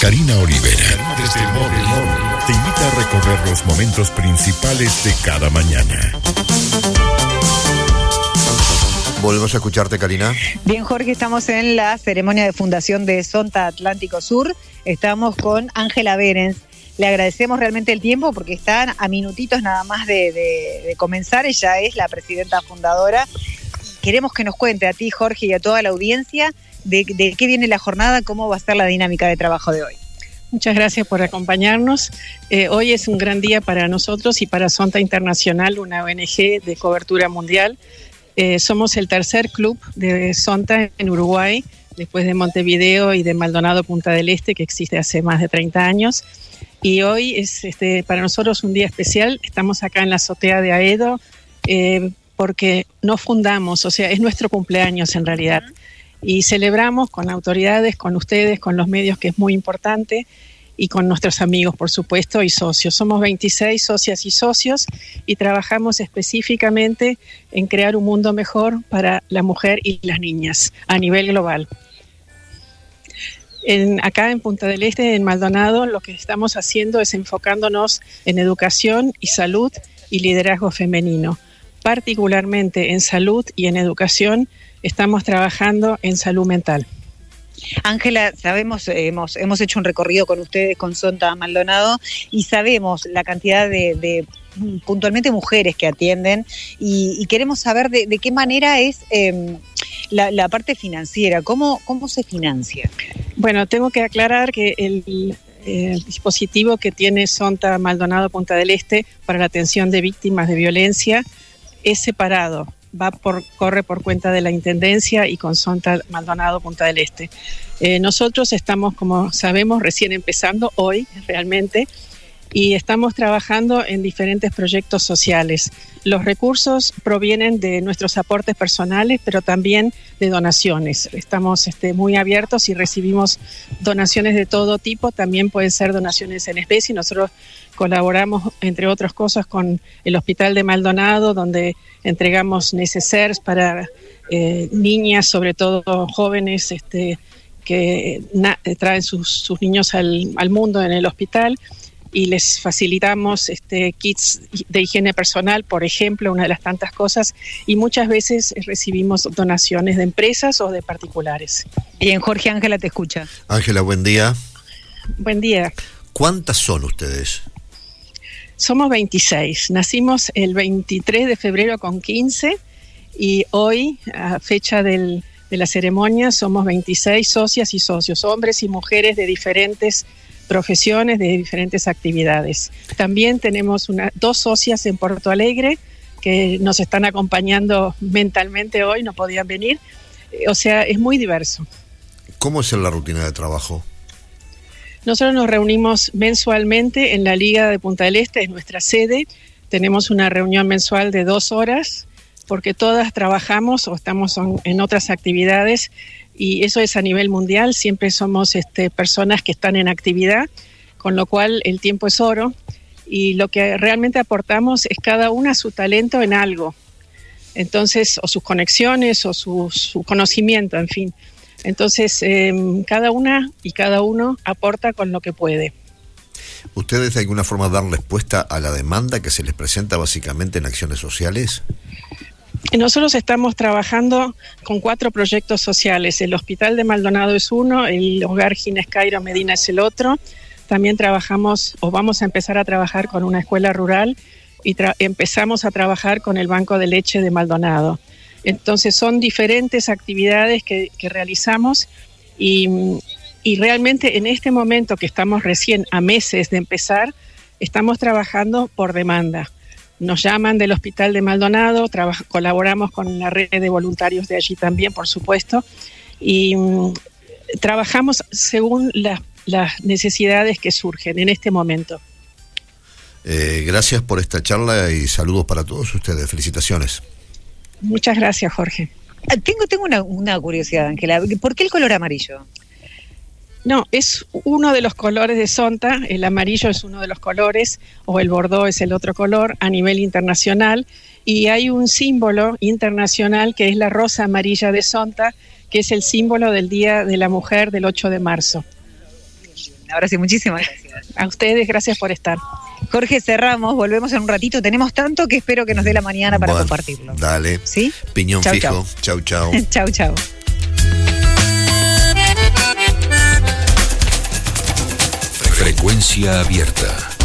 Karina Olivera, desde el móvil, te invita a recorrer los momentos principales de cada mañana. Volvemos a escucharte, Karina. Bien, Jorge, estamos en la ceremonia de fundación de Sonta Atlántico Sur. Estamos con Ángela Berens. Le agradecemos realmente el tiempo porque están a minutitos nada más de, comenzar. Ella es la presidenta fundadora. Queremos que nos cuente a ti, Jorge, y a toda la audiencia de, qué viene la jornada, cómo va a ser la dinámica de trabajo de hoy. Muchas gracias por acompañarnos. Eh, hoy es un gran día para nosotros y para Sonta Internacional, una ONG de cobertura mundial. Eh, somos el tercer club de Sonta en Uruguay, después de Montevideo y de Maldonado Punta del Este, que existe hace más de 30 años. Y hoy es este, para nosotros un día especial. Estamos acá en la azotea de Aedo eh, porque no fundamos, o sea, es nuestro cumpleaños en realidad y celebramos con autoridades, con ustedes, con los medios, que es muy importante, y con nuestros amigos, por supuesto, y socios. Somos 26 socias y socios y trabajamos específicamente en crear un mundo mejor para la mujer y las niñas a nivel global. Acá en Punta del Este, en Maldonado, lo que estamos haciendo es enfocándonos en educación y salud y liderazgo femenino, particularmente en salud y en educación estamos trabajando en salud mental. Ángela, sabemos, hemos, hemos hecho un recorrido con ustedes, con Sonta Maldonado, y sabemos la cantidad de, mm, puntualmente mujeres que atienden y, queremos saber de, qué manera es em, la, parte financiera, cómo, cómo se financia. Bueno, tengo que aclarar que el, el dispositivo que tiene Sonta Maldonado Punta del Este para la atención de víctimas de violencia es separado va por, corre por cuenta de la Intendencia y con Sonta Maldonado Punta del Este. Eh, nosotros estamos, como sabemos, recién empezando hoy realmente y estamos trabajando en diferentes proyectos sociales. Los recursos provienen de nuestros aportes personales, pero también de donaciones. Estamos este, muy abiertos y recibimos donaciones de todo tipo, también pueden ser donaciones en especie. Nosotros colaboramos, entre otras cosas, con el Hospital de Maldonado, donde entregamos necesarios para eh, niñas, sobre todo jóvenes este, que traen sus, niños al, al mundo en el hospital y les facilitamos este, kits de higiene personal, por ejemplo, una de las tantas cosas, y muchas veces recibimos donaciones de empresas o de particulares. Bien, Jorge Ángela te escucha. Ángela, buen día. Buen día. ¿Cuántas son ustedes? Somos 26. Nacimos el 23 de febrero con 15 y hoy, a fecha del, de la ceremonia, somos 26 socias y socios, hombres y mujeres de diferentes profesiones, de diferentes actividades. También tenemos una, dos socias en Porto Alegre que nos están acompañando mentalmente hoy, no podían venir. O sea, es muy diverso. ¿Cómo es la rutina de trabajo? Nosotros nos reunimos mensualmente en la Liga de Punta del Este, es nuestra sede. Tenemos una reunión mensual de dos horas porque todas trabajamos o estamos en otras actividades y eso es a nivel mundial, siempre somos este, personas que están en actividad, con lo cual el tiempo es oro y lo que realmente aportamos es cada una su talento en algo, entonces, o sus conexiones o su, conocimiento, en fin. Entonces, em, cada una y cada uno aporta con lo que puede. ¿Ustedes de alguna forma dan respuesta a la demanda que se les presenta básicamente en acciones sociales? Nosotros estamos trabajando con cuatro proyectos sociales. El Hospital de Maldonado es uno, el Hogar Ginés Cairo Medina es el otro. También trabajamos o vamos a empezar a trabajar con una escuela rural y empezamos a trabajar con el Banco de Leche de Maldonado. Entonces son diferentes actividades que, realizamos y realmente en este momento que estamos recién a meses de empezar, estamos trabajando por demanda nos llaman del Hospital de Maldonado, colaboramos con la red de voluntarios de allí también, por supuesto, y mm, trabajamos según las necesidades que surgen en este momento. Eh, gracias por esta charla y saludos para todos ustedes. Felicitaciones. Muchas gracias, Jorge. Ah, tengo, tengo una, una curiosidad, Ángela. ¿Por qué el color amarillo? No, es uno de los colores de Sonta, el amarillo es uno de los colores, o el bordó es el otro color a nivel internacional, y hay un símbolo internacional que es la rosa amarilla de Sonta, que es el símbolo del Día de la Mujer del 8 de marzo. Ahora sí, muchísimas gracias. A ustedes, gracias por estar. Jorge, cerramos, volvemos en un ratito. Tenemos tanto que espero que nos dé la mañana para Bueno, compartirlo. Dale. ¿Sí? Piñón Chau, fijo. Chau, chau. chau, chau. Frecuencia abierta.